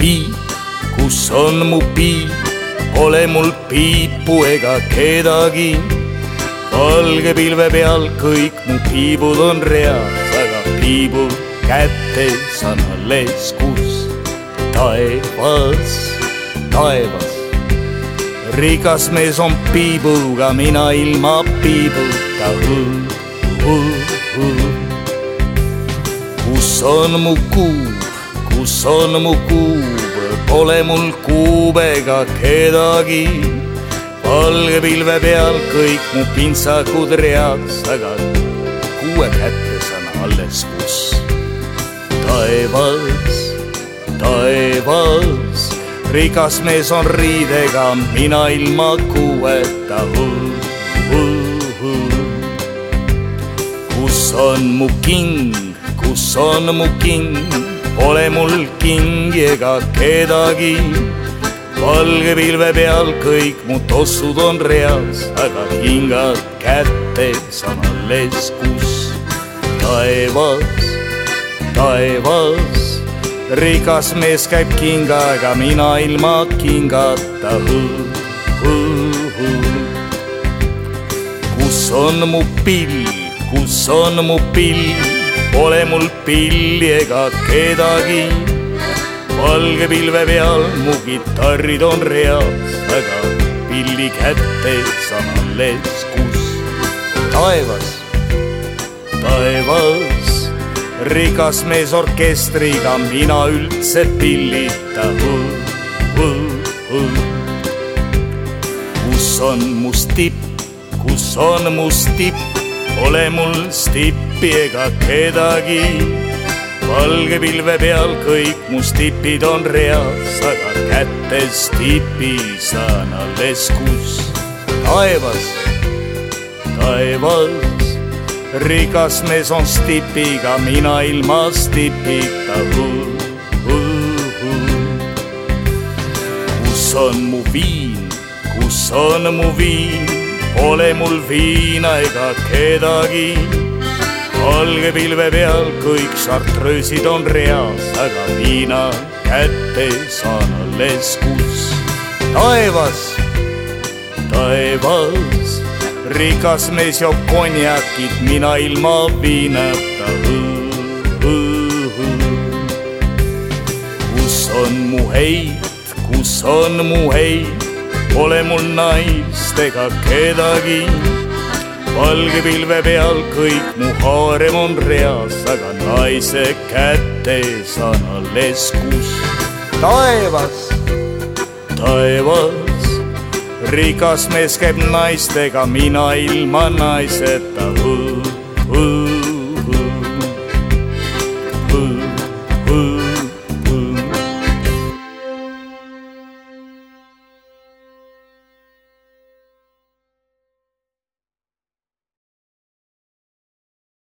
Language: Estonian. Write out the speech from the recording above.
piip, kus on mu piip, pole mul piipu ega kedagi. valge pilve peal kõik mu piibud on reas, aga piibu kätes on alles kus taevas, taevas. rikas mees on piibuga, mina ilma piibuta kus on mu kuub, kus on mu kuub, pole mul kuube ega kedagi. valge pilve peal kõik mu pintsakud reas, aga kuue kätes on alles kus. taevas, taevas, rikas mees on riidega, mina ilma kuueta kus on mu king, kus on mu king, pole mul kingi ega kedagi. valge pilve peal kõik mu tossud on reas, aga kingad kätes on alles kus. taevas, taevas, rikas mees käib kingaga, mina ilma kingata. kus on mu pill? kus on mu pill, pole mul pilli ega kedagi. valge pilve peal mu kitarrid on reas, aga pilli kätes on alles kus. taevas, taevas, rikas mees orkestriga, mina üldse pillita. kus on mu stipp, kus on mu stipp? Pole mul stippi ega kedagi. valge pilve peal kõik mu stipid on reas, aga kätes tipis on alles kus. taevas, taevas, rikas mees on stipiga, mina ilma stipita. kus on mu viin, kus on mu viin? Pole mul viina ega kedagi. Valge pilve peal kõik šartröösid on reas, aga viina kätes on alles kus. taevas, taevas, rikas mees joob konjakit, mina ilma viinata. kus on mu heit, kus on mu heit? Pole mul naist ega kedagi. Valge pilve peal kõik mu haarem on reas, aga naise kätes on alles kus. taevas, taevas, rikas mees käib naistega, mina ilma naiseta.